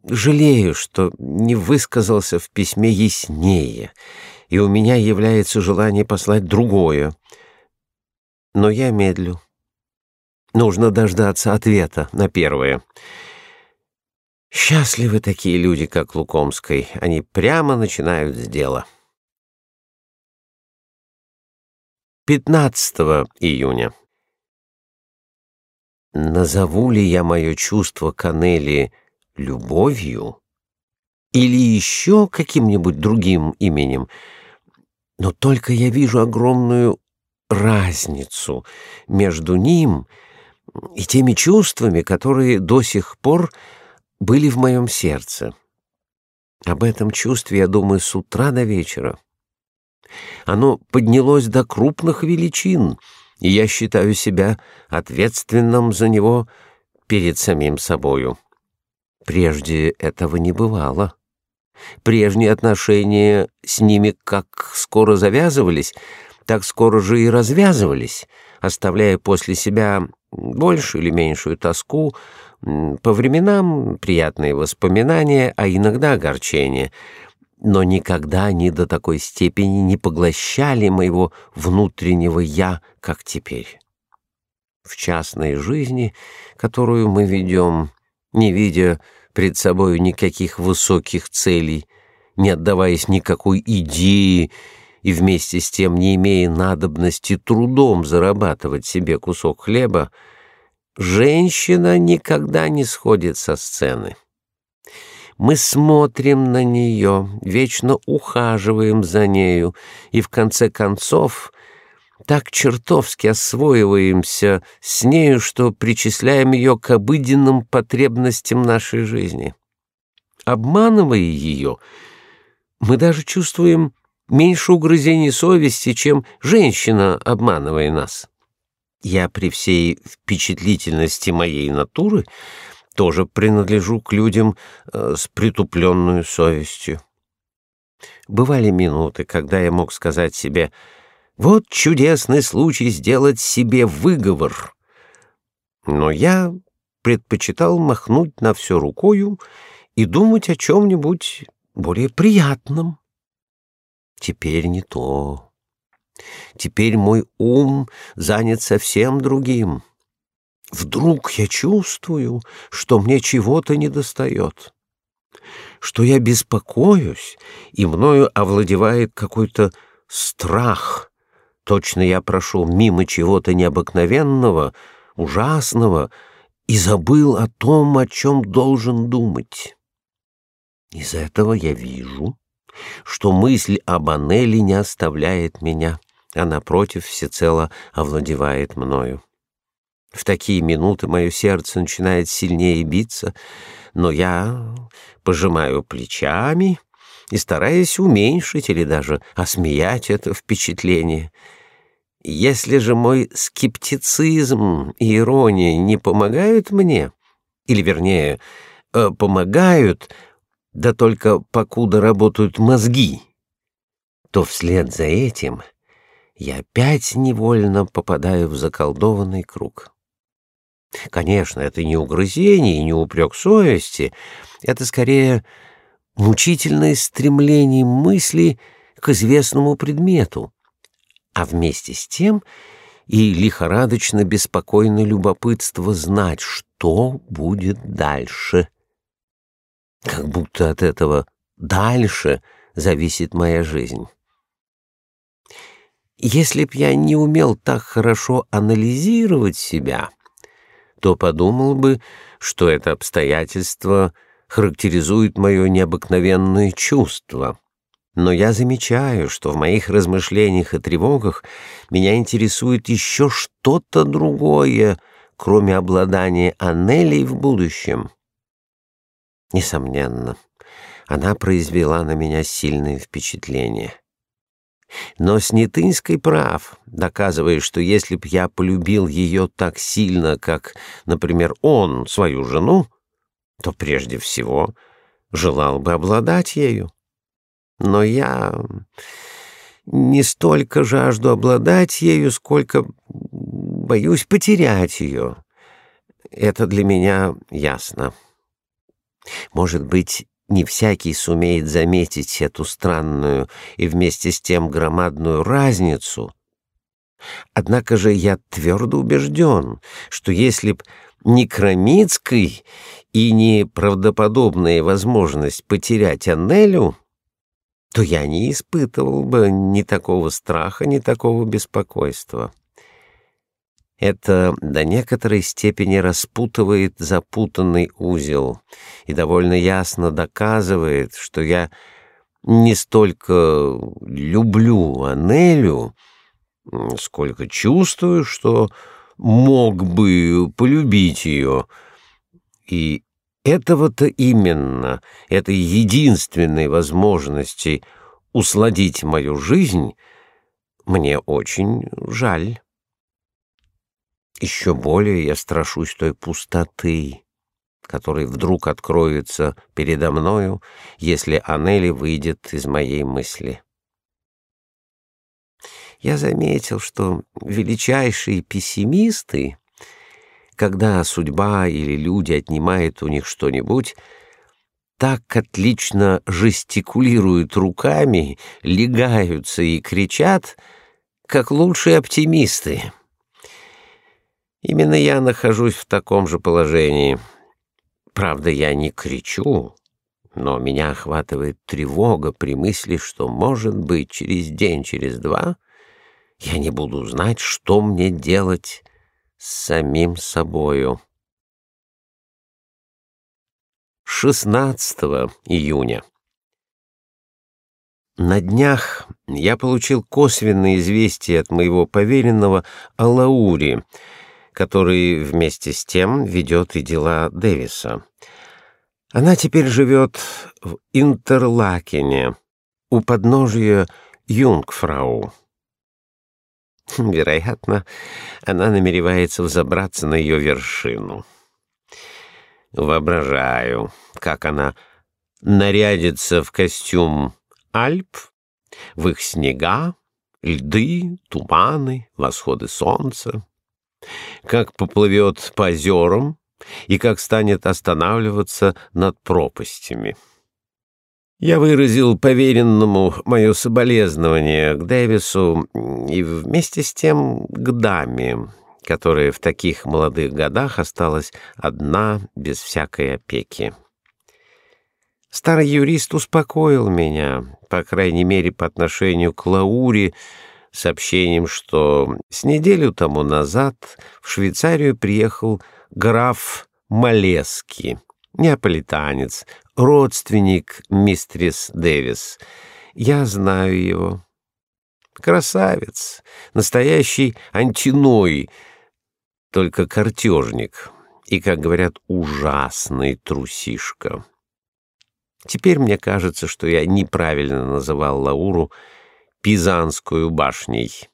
жалею, что не высказался в письме яснее, и у меня является желание послать другое — но я медлю. Нужно дождаться ответа на первое. Счастливы такие люди, как Лукомской. Они прямо начинают с дела. 15 июня. Назову ли я мое чувство к Анели любовью или еще каким-нибудь другим именем, но только я вижу огромную разницу между ним и теми чувствами, которые до сих пор были в моем сердце. Об этом чувстве я думаю с утра до вечера. Оно поднялось до крупных величин, и я считаю себя ответственным за него перед самим собою. Прежде этого не бывало. Прежние отношения с ними как скоро завязывались — так скоро же и развязывались, оставляя после себя большую или меньшую тоску, по временам приятные воспоминания, а иногда огорчение, но никогда они до такой степени не поглощали моего внутреннего «я», как теперь. В частной жизни, которую мы ведем, не видя пред собой никаких высоких целей, не отдаваясь никакой идее и вместе с тем не имея надобности трудом зарабатывать себе кусок хлеба, женщина никогда не сходит со сцены. Мы смотрим на нее, вечно ухаживаем за нею, и в конце концов так чертовски освоиваемся с нею, что причисляем ее к обыденным потребностям нашей жизни. Обманывая ее, мы даже чувствуем меньше угрызений совести, чем женщина, обманывая нас. Я при всей впечатлительности моей натуры тоже принадлежу к людям э, с притупленной совестью. Бывали минуты, когда я мог сказать себе «Вот чудесный случай сделать себе выговор». Но я предпочитал махнуть на все рукою и думать о чем-нибудь более приятном. Теперь не то. Теперь мой ум занят совсем другим. Вдруг я чувствую, что мне чего-то недостает, что я беспокоюсь, и мною овладевает какой-то страх. Точно я прошел мимо чего-то необыкновенного, ужасного и забыл о том, о чем должен думать. Из этого я вижу, что мысль об Анели не оставляет меня, а напротив всецело овладевает мною. В такие минуты мое сердце начинает сильнее биться, но я пожимаю плечами и стараюсь уменьшить или даже осмеять это впечатление. Если же мой скептицизм и ирония не помогают мне, или, вернее, э, помогают, да только покуда работают мозги, то вслед за этим я опять невольно попадаю в заколдованный круг. Конечно, это не угрызение и не упрек совести, это скорее мучительное стремление мысли к известному предмету, а вместе с тем и лихорадочно беспокойное любопытство знать, что будет дальше. Как будто от этого «дальше» зависит моя жизнь. Если б я не умел так хорошо анализировать себя, то подумал бы, что это обстоятельство характеризует мое необыкновенное чувство. Но я замечаю, что в моих размышлениях и тревогах меня интересует еще что-то другое, кроме обладания Анелей в будущем. Несомненно, она произвела на меня сильное впечатление. Но Снятынский прав, доказывая, что если б я полюбил ее так сильно, как, например, он свою жену, то прежде всего желал бы обладать ею. Но я не столько жажду обладать ею, сколько боюсь потерять ее. Это для меня ясно. Может быть, не всякий сумеет заметить эту странную и вместе с тем громадную разницу. Однако же я твердо убежден, что если б не Крамицкой и не правдоподобная возможность потерять Аннелю, то я не испытывал бы ни такого страха, ни такого беспокойства. Это до некоторой степени распутывает запутанный узел и довольно ясно доказывает, что я не столько люблю Анелю, сколько чувствую, что мог бы полюбить ее. И этого-то именно, этой единственной возможности усладить мою жизнь, мне очень жаль. Еще более я страшусь той пустоты, которая вдруг откроется передо мною, если Анели выйдет из моей мысли. Я заметил, что величайшие пессимисты, когда судьба или люди отнимают у них что-нибудь, так отлично жестикулируют руками, легаются и кричат, как лучшие оптимисты. Именно я нахожусь в таком же положении. Правда, я не кричу, но меня охватывает тревога при мысли, что, может быть, через день, через два я не буду знать, что мне делать с самим собою. 16 июня. На днях я получил косвенное известие от моего поверенного о Лауре, который вместе с тем ведет и дела Дэвиса. Она теперь живет в Интерлакене, у подножия Юнгфрау. Вероятно, она намеревается взобраться на ее вершину. Воображаю, как она нарядится в костюм Альп, в их снега, льды, туманы, восходы солнца как поплывет по озерам и как станет останавливаться над пропастями. Я выразил поверенному мое соболезнование к Дэвису и вместе с тем к даме, которая в таких молодых годах осталась одна, без всякой опеки. Старый юрист успокоил меня, по крайней мере, по отношению к Лауре, сообщением, что с неделю тому назад в Швейцарию приехал граф Малески, неаполитанец, родственник мистрис Дэвис. Я знаю его. Красавец, настоящий антиной, только картежник и, как говорят, ужасный трусишка. Теперь мне кажется, что я неправильно называл Лауру Пизанскую башней.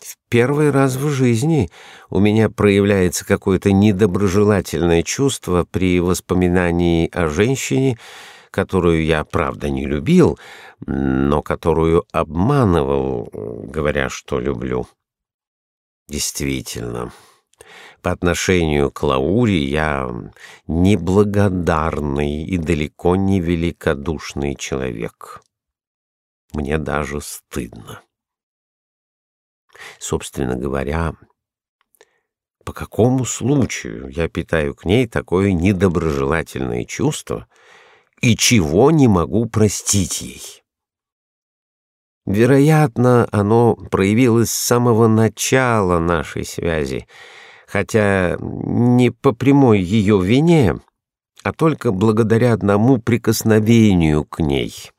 В первый раз в жизни у меня проявляется какое-то недоброжелательное чувство при воспоминании о женщине, которую я, правда, не любил, но которую обманывал, говоря, что люблю. Действительно, по отношению к Лауре я неблагодарный и далеко не великодушный человек. Мне даже стыдно. Собственно говоря, по какому случаю я питаю к ней такое недоброжелательное чувство и чего не могу простить ей? Вероятно, оно проявилось с самого начала нашей связи, хотя не по прямой ее вине, а только благодаря одному прикосновению к ней —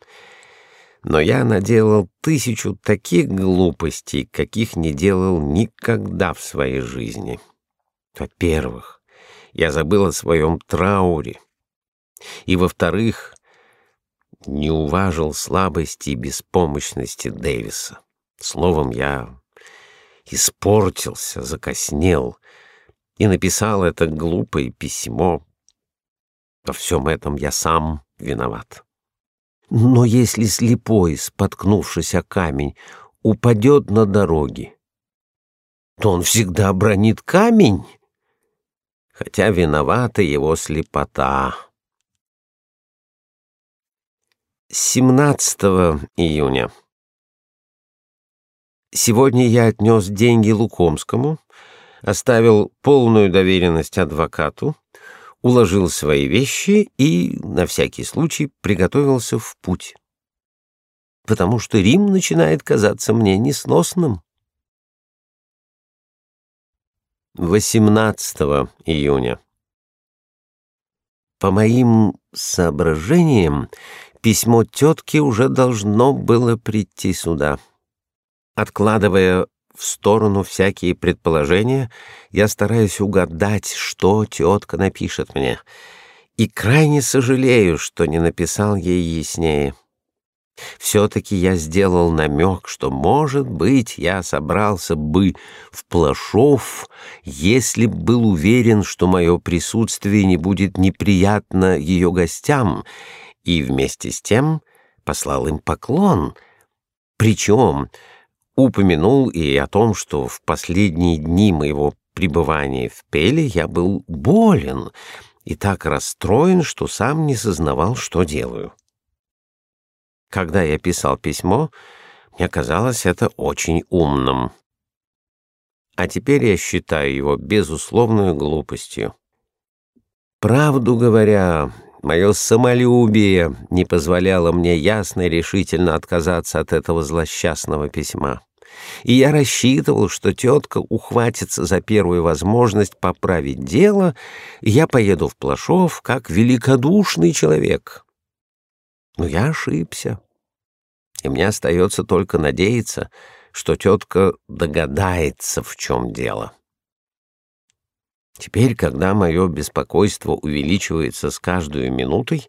но я наделал тысячу таких глупостей, каких не делал никогда в своей жизни. Во-первых, я забыл о своем трауре. И, во-вторых, не уважил слабости и беспомощности Дэвиса. Словом, я испортился, закоснел и написал это глупое письмо. Во всем этом я сам виноват. Но если слепой, споткнувшись о камень, упадет на дороге, то он всегда бронит камень, хотя виновата его слепота. 17 июня. Сегодня я отнес деньги Лукомскому, оставил полную доверенность адвокату, уложил свои вещи и, на всякий случай, приготовился в путь. Потому что Рим начинает казаться мне несносным. 18 июня. По моим соображениям, письмо тетки уже должно было прийти сюда. Откладывая в сторону всякие предположения, я стараюсь угадать, что тетка напишет мне, и крайне сожалею, что не написал ей яснее. Все-таки я сделал намек, что, может быть, я собрался бы в Плашов, если б был уверен, что мое присутствие не будет неприятно ее гостям, и вместе с тем послал им поклон. Причем упомянул и о том, что в последние дни моего пребывания в Пеле я был болен и так расстроен, что сам не сознавал, что делаю. Когда я писал письмо, мне казалось это очень умным. А теперь я считаю его безусловной глупостью. Правду говоря, мое самолюбие не позволяло мне ясно и решительно отказаться от этого злосчастного письма и я рассчитывал, что тетка ухватится за первую возможность поправить дело, и я поеду в Плашов как великодушный человек. Но я ошибся, и мне остается только надеяться, что тетка догадается, в чем дело. Теперь, когда мое беспокойство увеличивается с каждой минутой,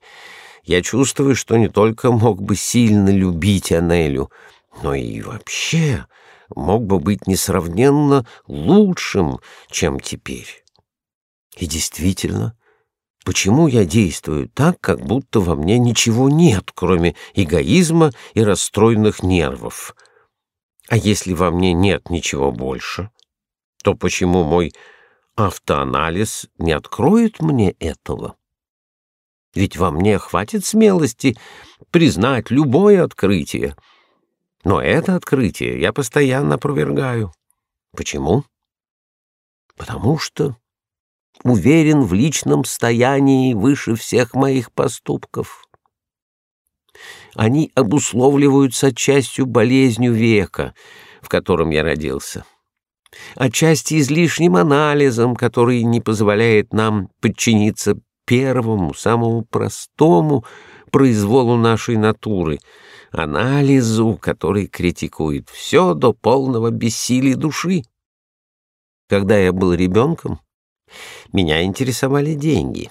я чувствую, что не только мог бы сильно любить Анелю, но и вообще мог бы быть несравненно лучшим, чем теперь. И действительно, почему я действую так, как будто во мне ничего нет, кроме эгоизма и расстроенных нервов? А если во мне нет ничего больше, то почему мой автоанализ не откроет мне этого? Ведь во мне хватит смелости признать любое открытие — но это открытие я постоянно опровергаю. Почему? Потому что уверен в личном стоянии выше всех моих поступков. Они обусловливаются частью болезнью века, в котором я родился, отчасти излишним анализом, который не позволяет нам подчиниться первому, самому простому произволу нашей натуры, анализу, который критикует все до полного бессилия души. Когда я был ребенком, меня интересовали деньги.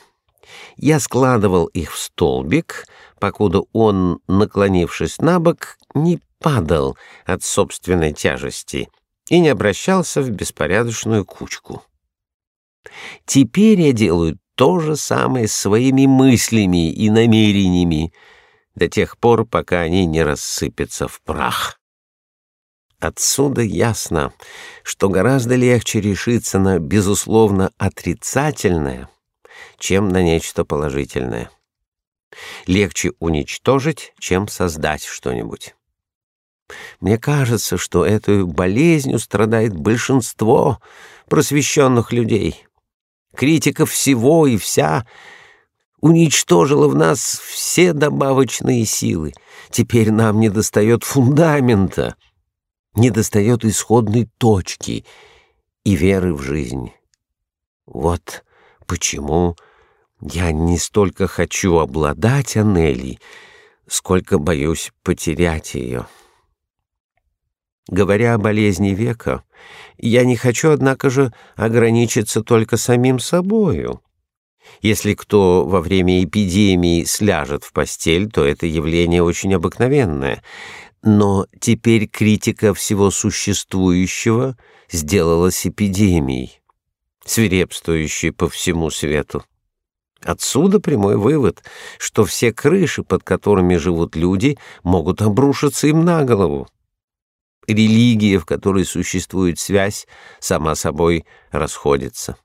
Я складывал их в столбик, покуда он, наклонившись на бок, не падал от собственной тяжести и не обращался в беспорядочную кучку. Теперь я делаю то же самое с своими мыслями и намерениями до тех пор, пока они не рассыпятся в прах. Отсюда ясно, что гораздо легче решиться на безусловно отрицательное, чем на нечто положительное. Легче уничтожить, чем создать что-нибудь. Мне кажется, что этой болезнью страдает большинство просвещенных людей. Критика всего и вся уничтожила в нас все добавочные силы. Теперь нам недостает фундамента, недостает исходной точки и веры в жизнь. Вот почему я не столько хочу обладать Анелли, сколько боюсь потерять ее. Говоря о болезни века, я не хочу, однако же, ограничиться только самим собою. Если кто во время эпидемии сляжет в постель, то это явление очень обыкновенное. Но теперь критика всего существующего сделалась эпидемией, свирепствующей по всему свету. Отсюда прямой вывод, что все крыши, под которыми живут люди, могут обрушиться им на голову религия, в которой существует связь, сама собой расходится.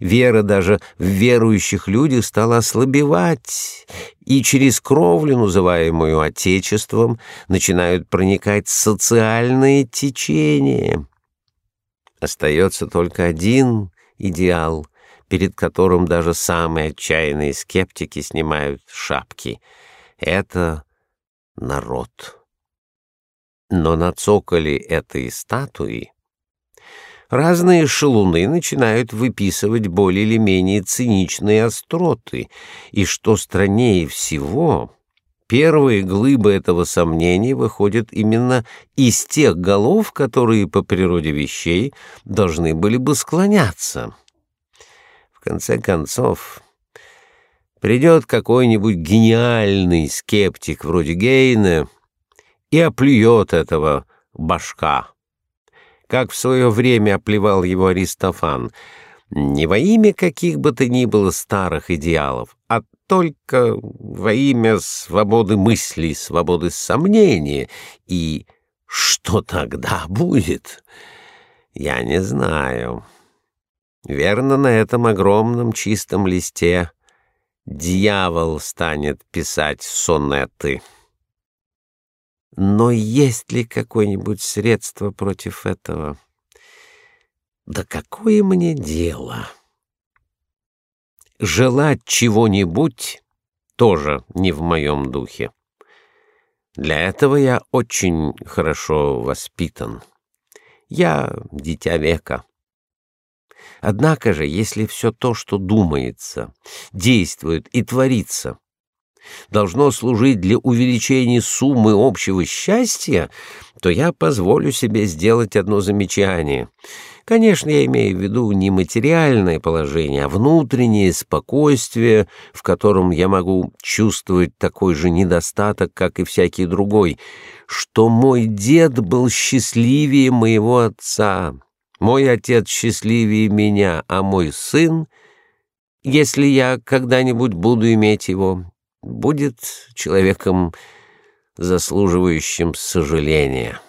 Вера даже в верующих людях стала ослабевать, и через кровлю, называемую Отечеством, начинают проникать социальные течения. Остается только один идеал, перед которым даже самые отчаянные скептики снимают шапки. Это народ. Но на цоколе этой статуи разные шалуны начинают выписывать более или менее циничные остроты, и что страннее всего, первые глыбы этого сомнения выходят именно из тех голов, которые по природе вещей должны были бы склоняться. В конце концов, придет какой-нибудь гениальный скептик вроде Гейна и оплюет этого башка. Как в свое время оплевал его Аристофан, не во имя каких бы то ни было старых идеалов, а только во имя свободы мысли, свободы сомнения. И что тогда будет, я не знаю. Верно, на этом огромном чистом листе дьявол станет писать сонеты. Но есть ли какое-нибудь средство против этого? Да какое мне дело? Желать чего-нибудь тоже не в моем духе. Для этого я очень хорошо воспитан. Я дитя века. Однако же, если все то, что думается, действует и творится, должно служить для увеличения суммы общего счастья, то я позволю себе сделать одно замечание. Конечно, я имею в виду не материальное положение, а внутреннее спокойствие, в котором я могу чувствовать такой же недостаток, как и всякий другой, что мой дед был счастливее моего отца, мой отец счастливее меня, а мой сын, если я когда-нибудь буду иметь его, будет человеком, заслуживающим сожаления.